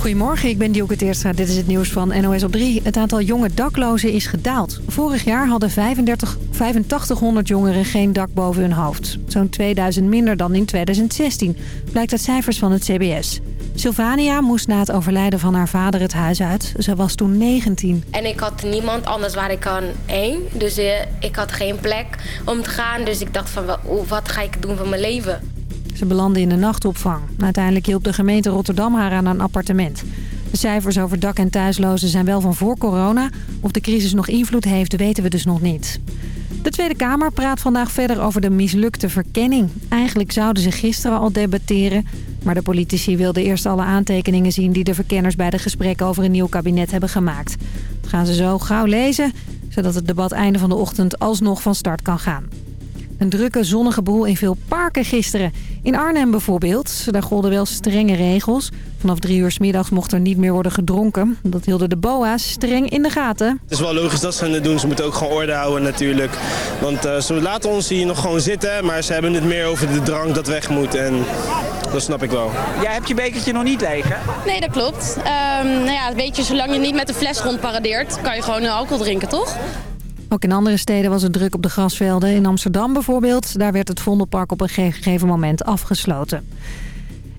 Goedemorgen, ik ben Teerstra. Dit is het nieuws van NOS op 3. Het aantal jonge daklozen is gedaald. Vorig jaar hadden 35, 8500 jongeren geen dak boven hun hoofd. Zo'n 2000 minder dan in 2016, blijkt uit cijfers van het CBS. Sylvania moest na het overlijden van haar vader het huis uit. Ze was toen 19. En ik had niemand anders waar ik kan heen. Dus uh, ik had geen plek om te gaan. Dus ik dacht van, wat ga ik doen van mijn leven? Ze belandde in de nachtopvang. Uiteindelijk hielp de gemeente Rotterdam haar aan een appartement. De cijfers over dak- en thuislozen zijn wel van voor corona. Of de crisis nog invloed heeft, weten we dus nog niet. De Tweede Kamer praat vandaag verder over de mislukte verkenning. Eigenlijk zouden ze gisteren al debatteren. Maar de politici wilden eerst alle aantekeningen zien... die de verkenners bij de gesprekken over een nieuw kabinet hebben gemaakt. Dat gaan ze zo gauw lezen, zodat het debat einde van de ochtend alsnog van start kan gaan. Een drukke zonnige boel in veel parken gisteren. In Arnhem bijvoorbeeld. Daar golden wel strenge regels. Vanaf drie uur s middags mocht er niet meer worden gedronken. Dat hielden de boa's streng in de gaten. Het is wel logisch dat ze het doen. Ze moeten ook gewoon orde houden natuurlijk. Want uh, ze laten ons hier nog gewoon zitten. Maar ze hebben het meer over de drank dat weg moet. En dat snap ik wel. Jij hebt je bekertje nog niet leeg, hè? Nee, dat klopt. Um, nou ja, weet je, zolang je niet met de fles rondparadeert... kan je gewoon alcohol drinken, toch? Ook in andere steden was het druk op de grasvelden. In Amsterdam bijvoorbeeld, daar werd het Vondelpark op een gegeven moment afgesloten.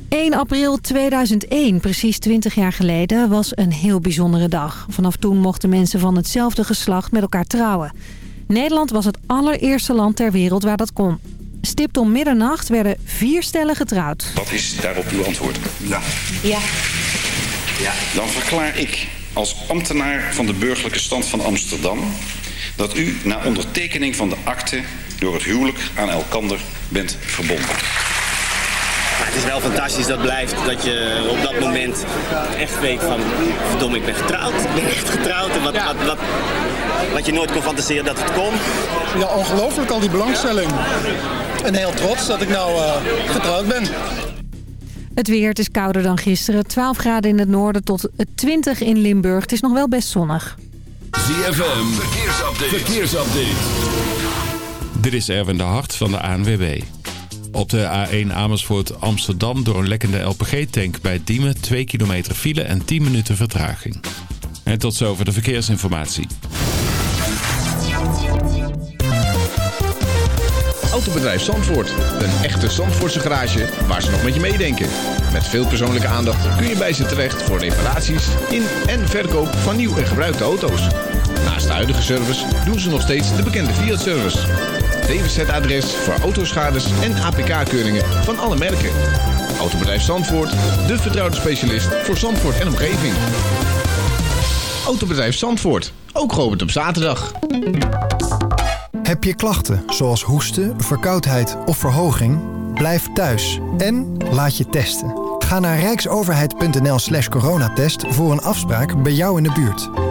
1 april 2001, precies 20 jaar geleden, was een heel bijzondere dag. Vanaf toen mochten mensen van hetzelfde geslacht met elkaar trouwen. Nederland was het allereerste land ter wereld waar dat kon. Stipt om middernacht werden vier stellen getrouwd. Wat is daarop uw antwoord? Ja. Ja. Ja. Dan verklaar ik als ambtenaar van de burgerlijke stand van Amsterdam dat u na ondertekening van de akte door het huwelijk aan elkander bent verbonden. Maar het is wel fantastisch dat blijft dat je op dat moment echt weet van verdomme ik ben getrouwd. Ik ben echt getrouwd en wat, ja. wat, wat, wat je nooit kon fantaseren dat het kon. Ja, ongelooflijk al die belangstelling. En heel trots dat ik nou uh, getrouwd ben. Het weer, het is kouder dan gisteren. 12 graden in het noorden tot 20 in Limburg. Het is nog wel best zonnig. ZFM, verkeersupdate. verkeersupdate. Dit is Erwin de Hart van de ANWB. Op de A1 Amersfoort Amsterdam door een lekkende LPG-tank bij Diemen... 2 kilometer file en 10 minuten vertraging. En tot zover de verkeersinformatie. Autobedrijf Zandvoort. Een echte Zandvoortse garage waar ze nog met je meedenken. Met veel persoonlijke aandacht kun je bij ze terecht voor reparaties in en verkoop van nieuw en gebruikte auto's. Naast de huidige service doen ze nog steeds de bekende Fiat-service. DWZ-adres voor autoschades en APK-keuringen van alle merken. Autobedrijf Zandvoort, de vertrouwde specialist voor Zandvoort en omgeving. Autobedrijf Zandvoort, ook geopend op zaterdag. Heb je klachten zoals hoesten, verkoudheid of verhoging? Blijf thuis en laat je testen. Ga naar rijksoverheid.nl slash coronatest voor een afspraak bij jou in de buurt.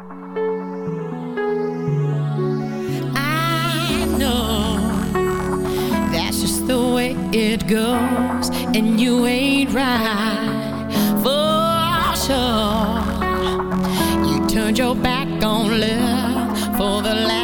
It goes. And you ain't right for sure. You turned your back on love for the last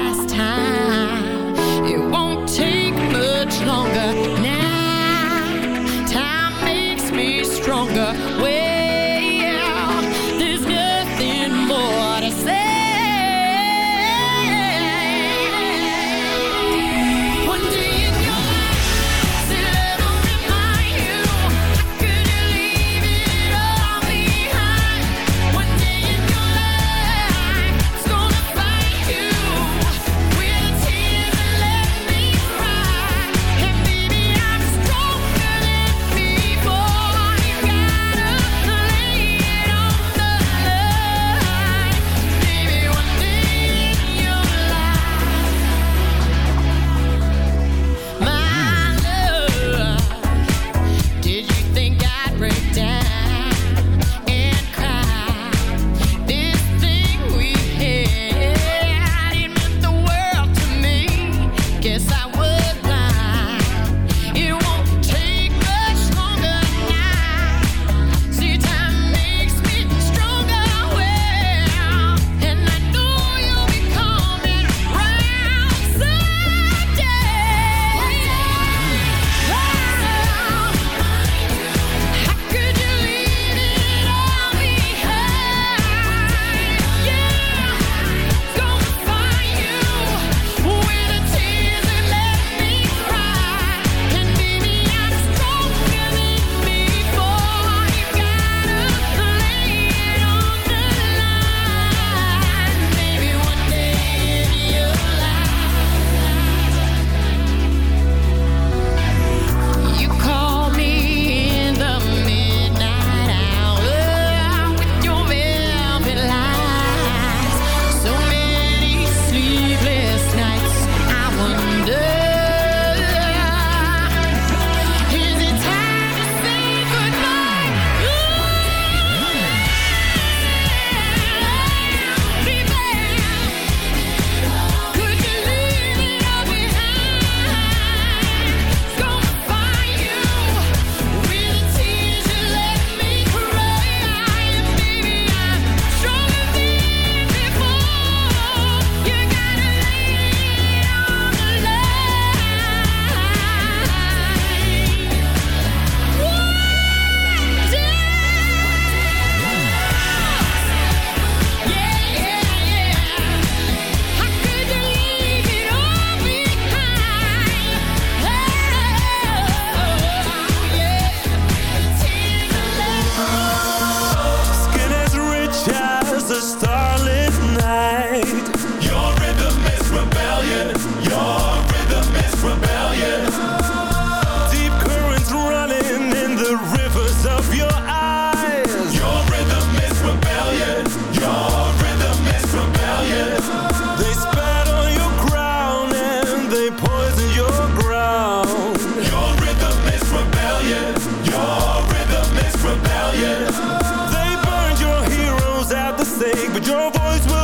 but your voice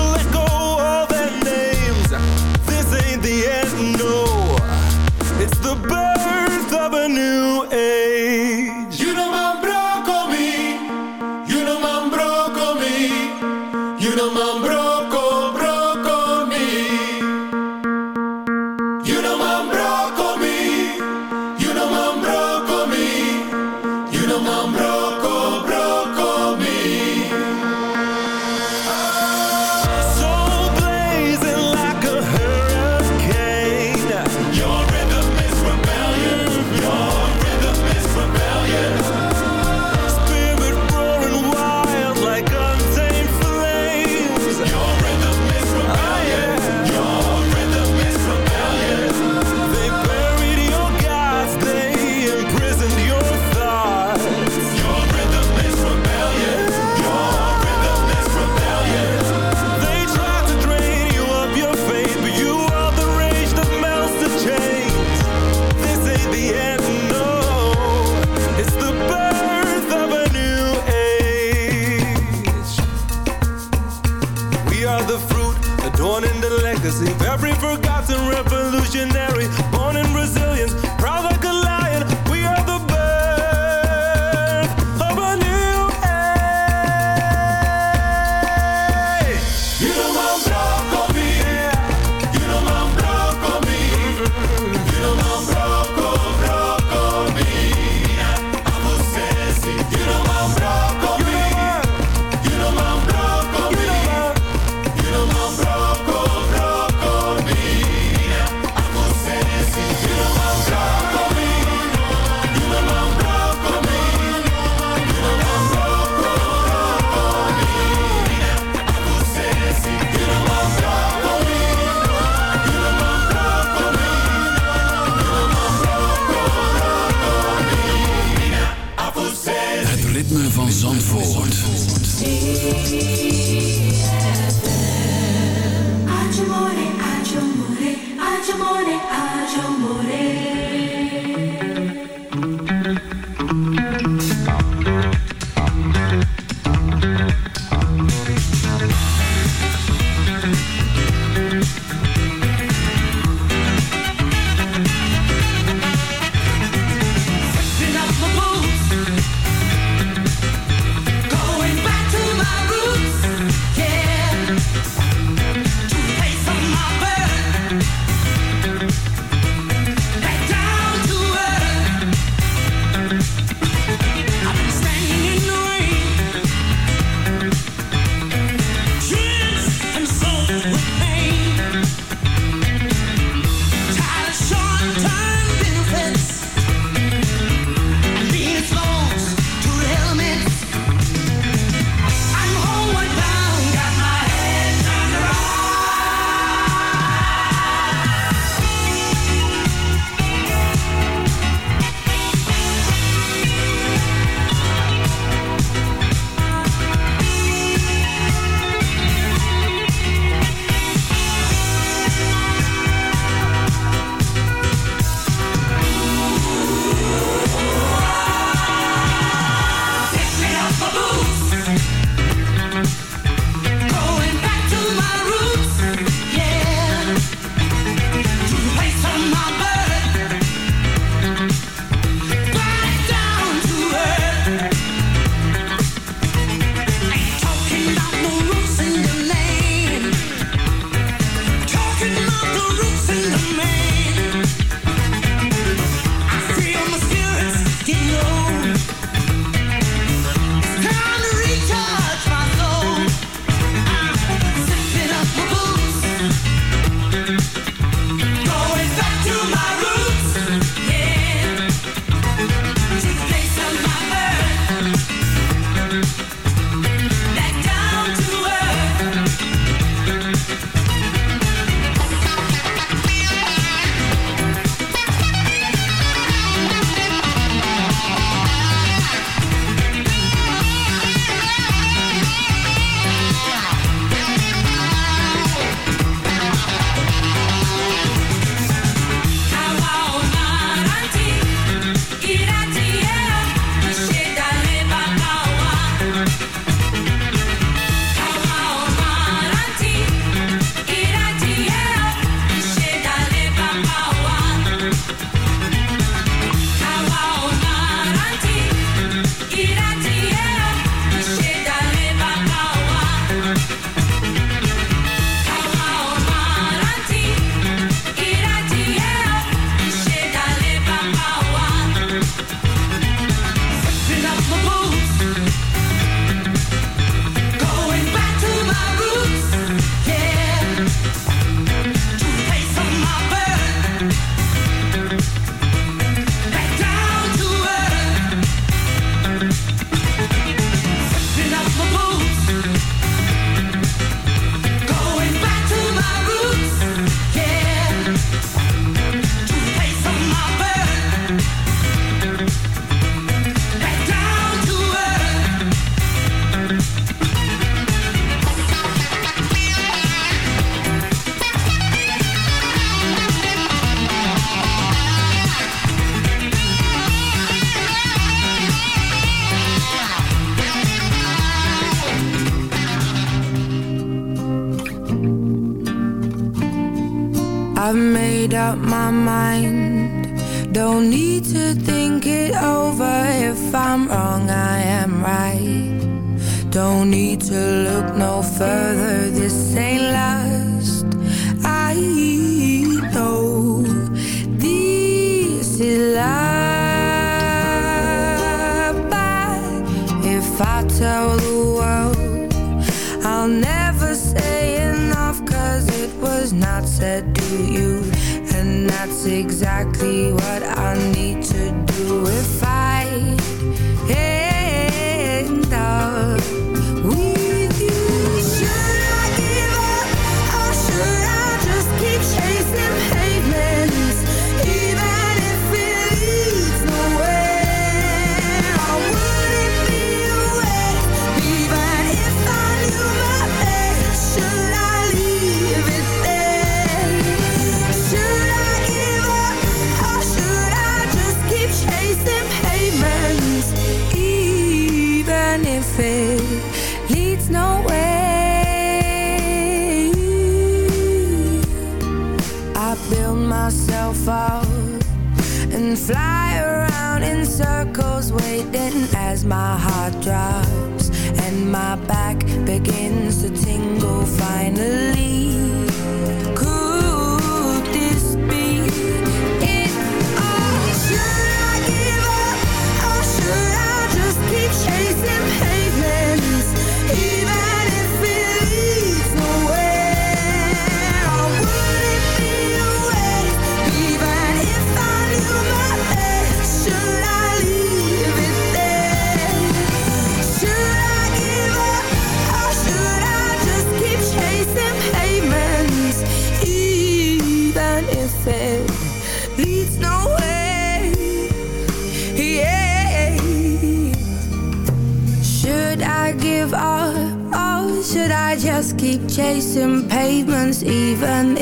chasing pavements even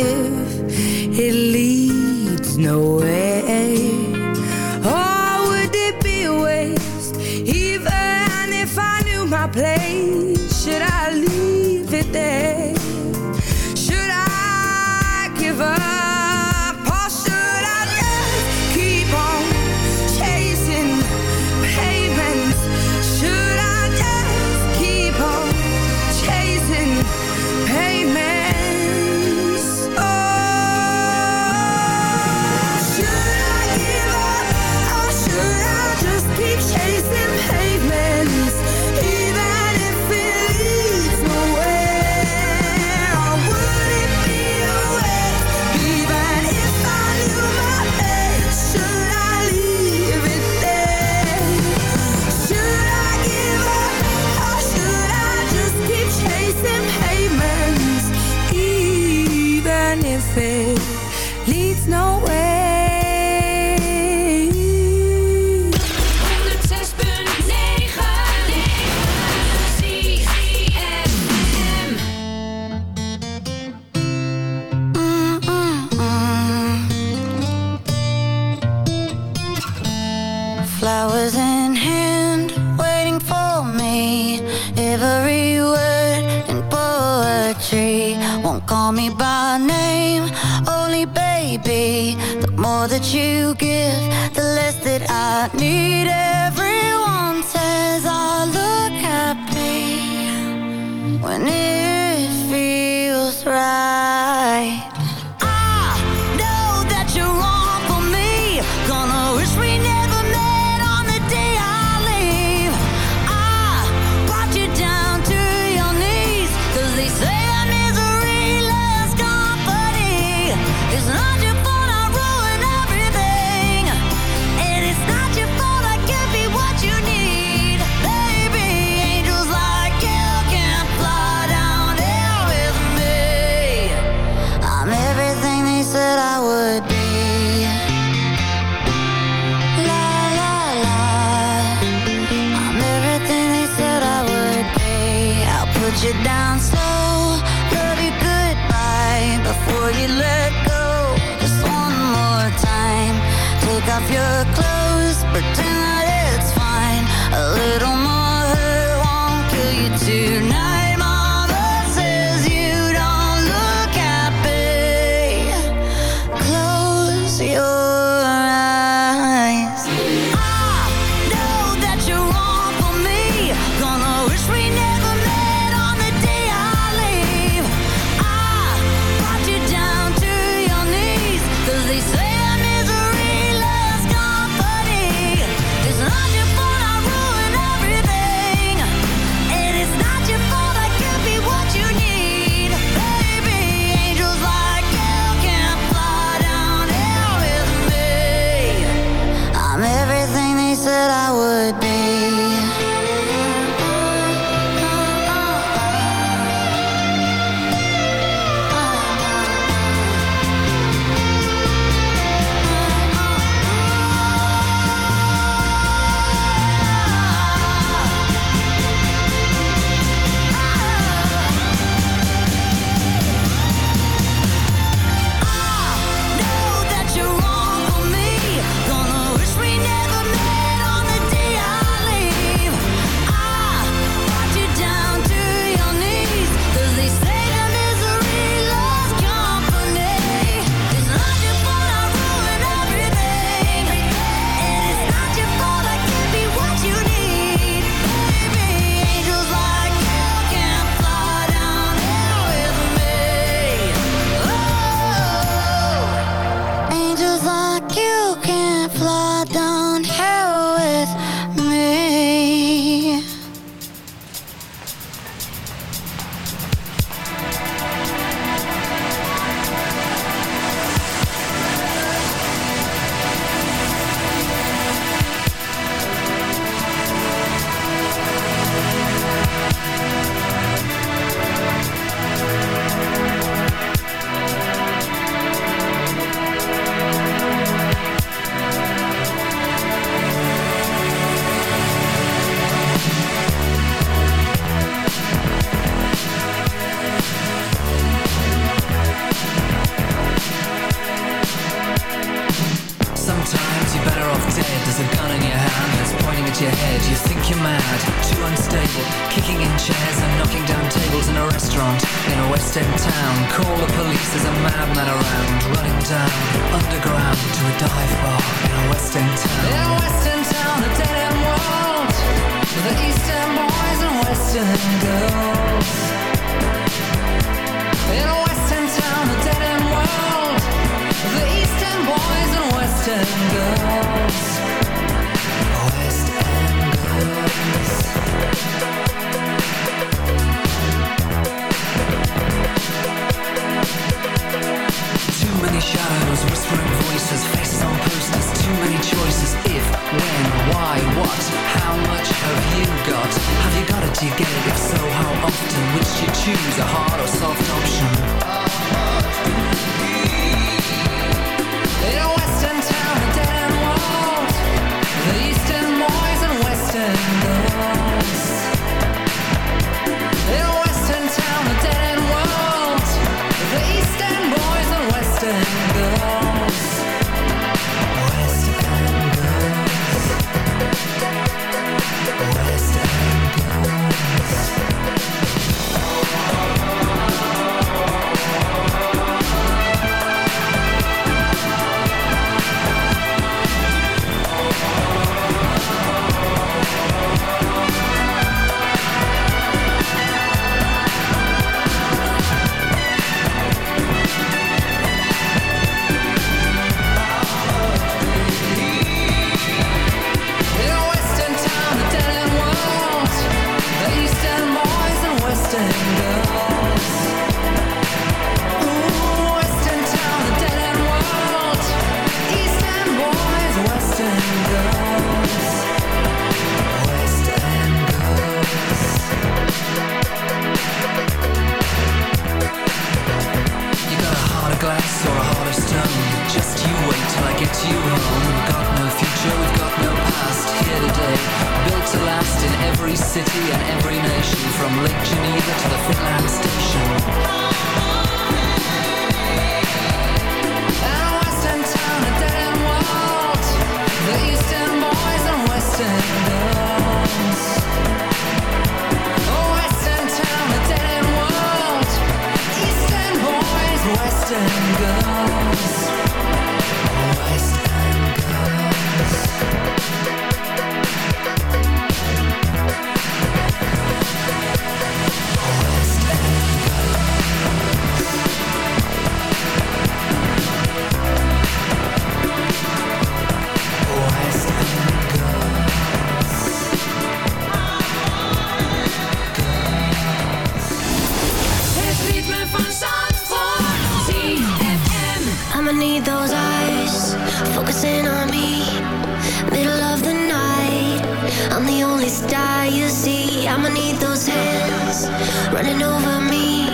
die, you see I'ma need those hands running over me.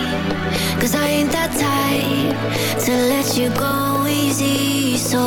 Cause I ain't that type to let you go easy So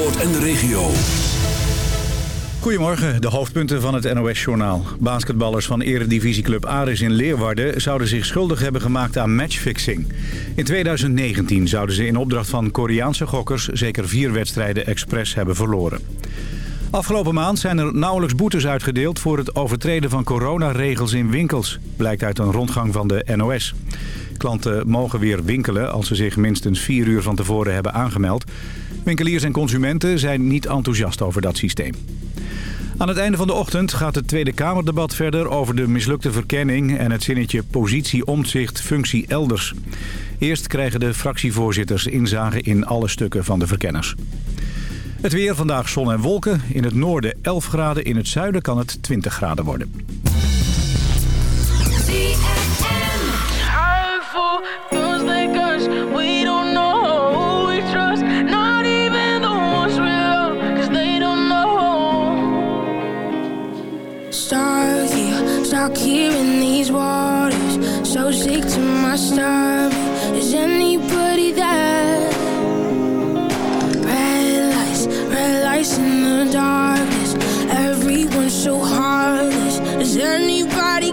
En de regio. Goedemorgen, de hoofdpunten van het NOS-journaal. Basketballers van eredivisieclub Aris in Leeuwarden... zouden zich schuldig hebben gemaakt aan matchfixing. In 2019 zouden ze in opdracht van Koreaanse gokkers... zeker vier wedstrijden expres hebben verloren. Afgelopen maand zijn er nauwelijks boetes uitgedeeld... voor het overtreden van coronaregels in winkels. Blijkt uit een rondgang van de NOS. Klanten mogen weer winkelen als ze zich minstens vier uur van tevoren hebben aangemeld. Winkeliers en consumenten zijn niet enthousiast over dat systeem. Aan het einde van de ochtend gaat het Tweede Kamerdebat verder over de mislukte verkenning en het zinnetje positie omzicht functie elders. Eerst krijgen de fractievoorzitters inzage in alle stukken van de verkenners. Het weer, vandaag zon en wolken. In het noorden 11 graden, in het zuiden kan het 20 graden worden. starve you Stuck here in these waters. So sick to my stomach. Is anybody there? Red lights, red lights in the darkness. Everyone's so heartless. Is anybody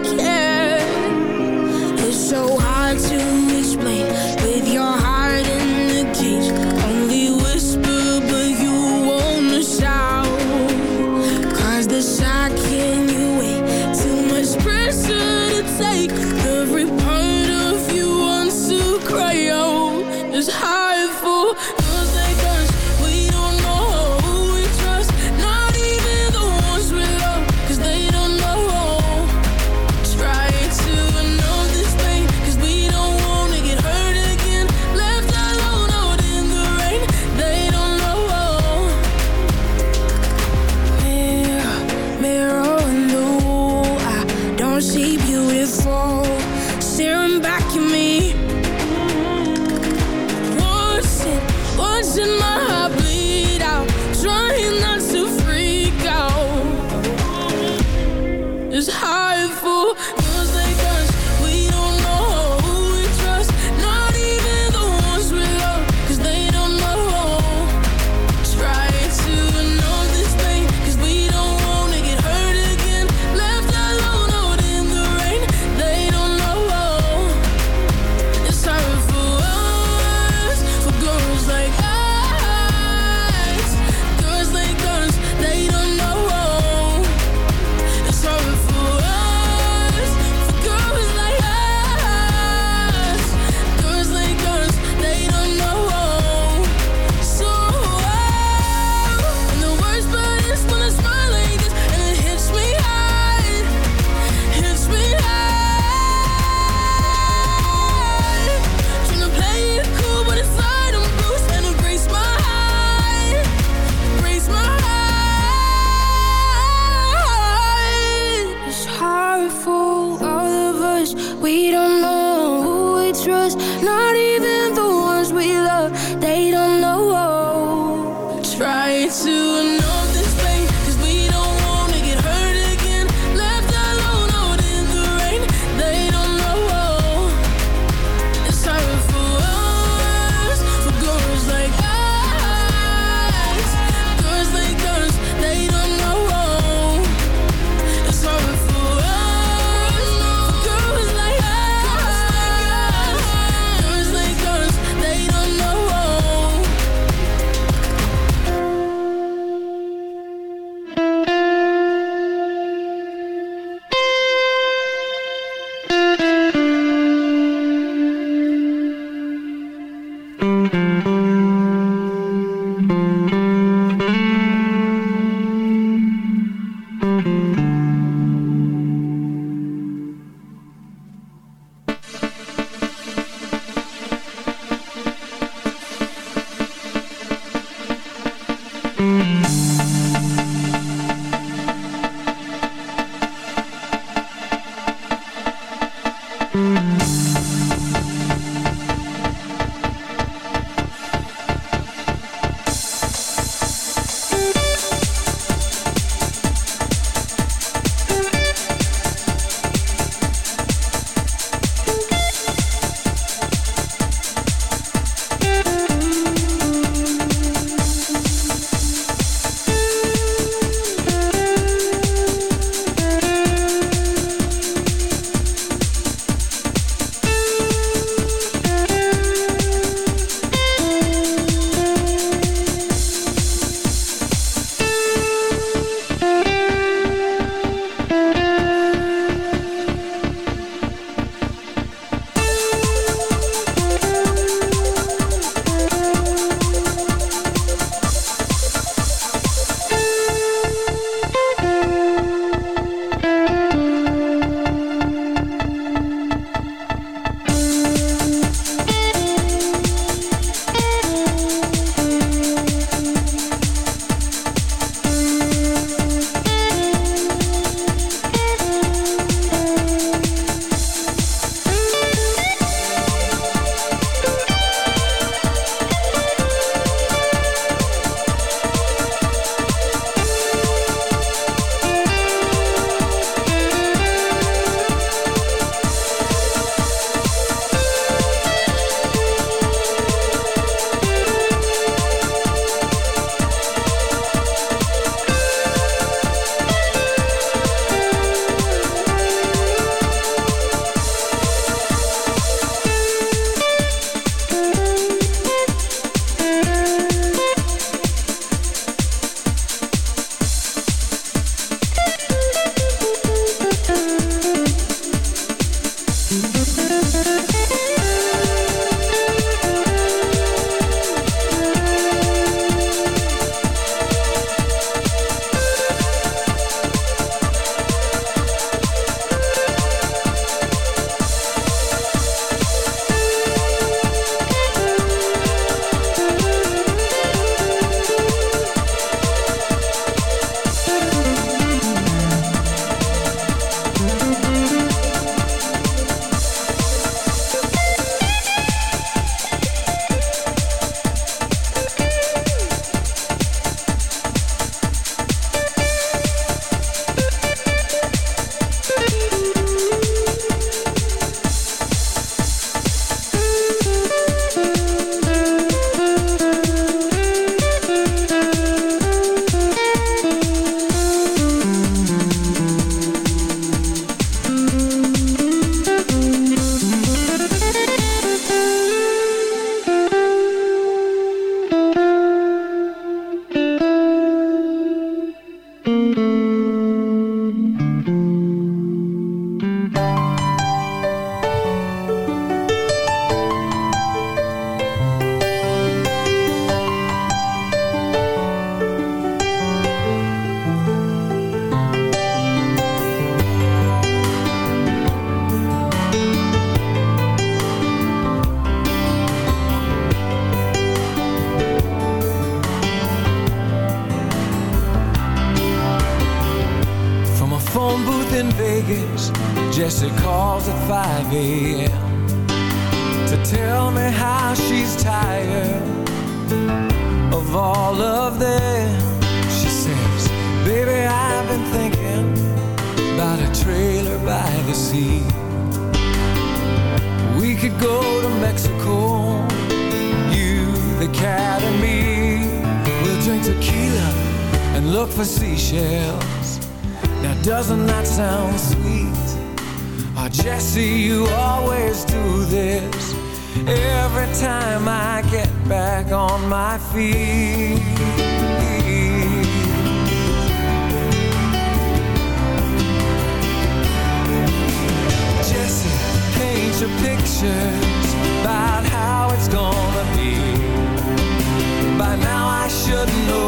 pictures about how it's gonna be. By now I should know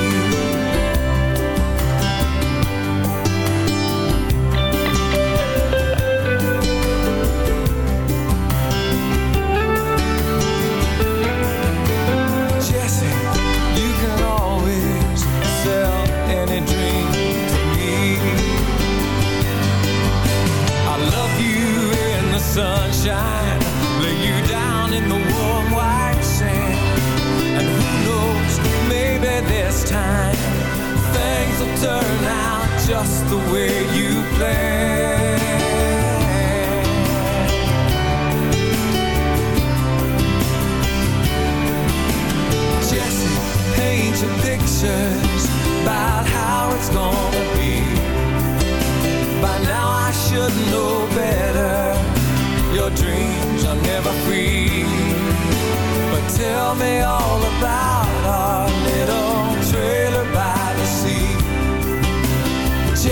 Just the way you planned. Jesse, paint pictures about how it's gonna be. By now I should know better. Your dreams are never free. But tell me all about our little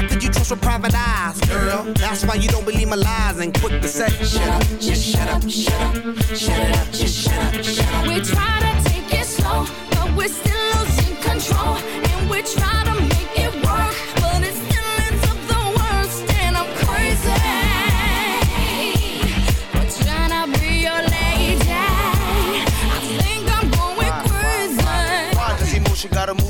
How could you trust with private eyes, girl? That's why you don't believe my lies and quick to say, shut up, just shut up, shut up, shut it up, just shut up, shut up. We try to take it slow, but we're still losing control. And we try to make it work, but it still ends up the worst. And I'm crazy. We're trying to be your lady. I think I'm going crazy. Why does emotion gotta move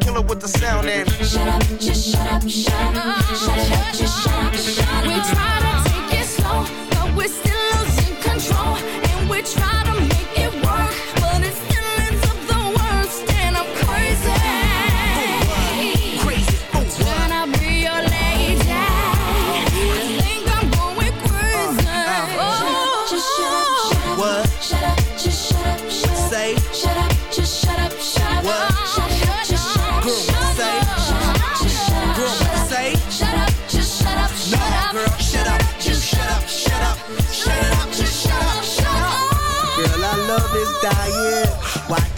with the sound and Shut up, just shut up, shut up, shut up, just shut up, shut up.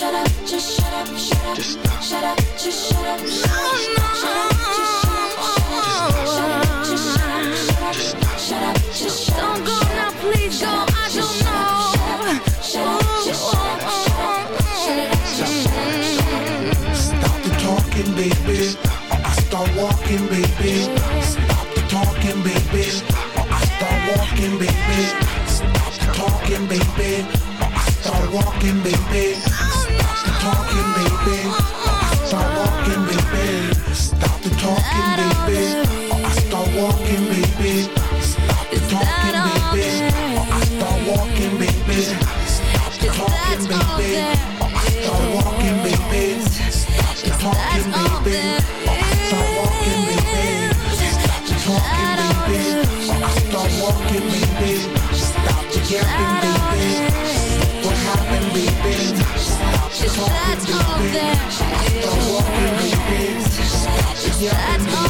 Shut up, just shut up, shut up. Just stop. Shut up, just shut up, shut up. Shut up, just shut up, shut up. Just shut up, shut up. Shut up, just shut up. Don't go now, please go. I don't know. Shut up, shut up, shut up. Shut up, just shut up. Stop the talking, baby. I start walking, baby. Stop the talking, baby. I start walking, baby. Stop the talking, baby. I start walking, baby. Walking, baby. Stop the talking, baby. I start walking, baby. Stop the talking, baby. I start walking, baby. Stop the talking, baby. I start walking, baby. Stop the talking, baby. Or I start walking, baby. Stop the yapping, baby. What happened, baby? Stop the talking, baby. I start walking, baby. Stop the yapping, baby.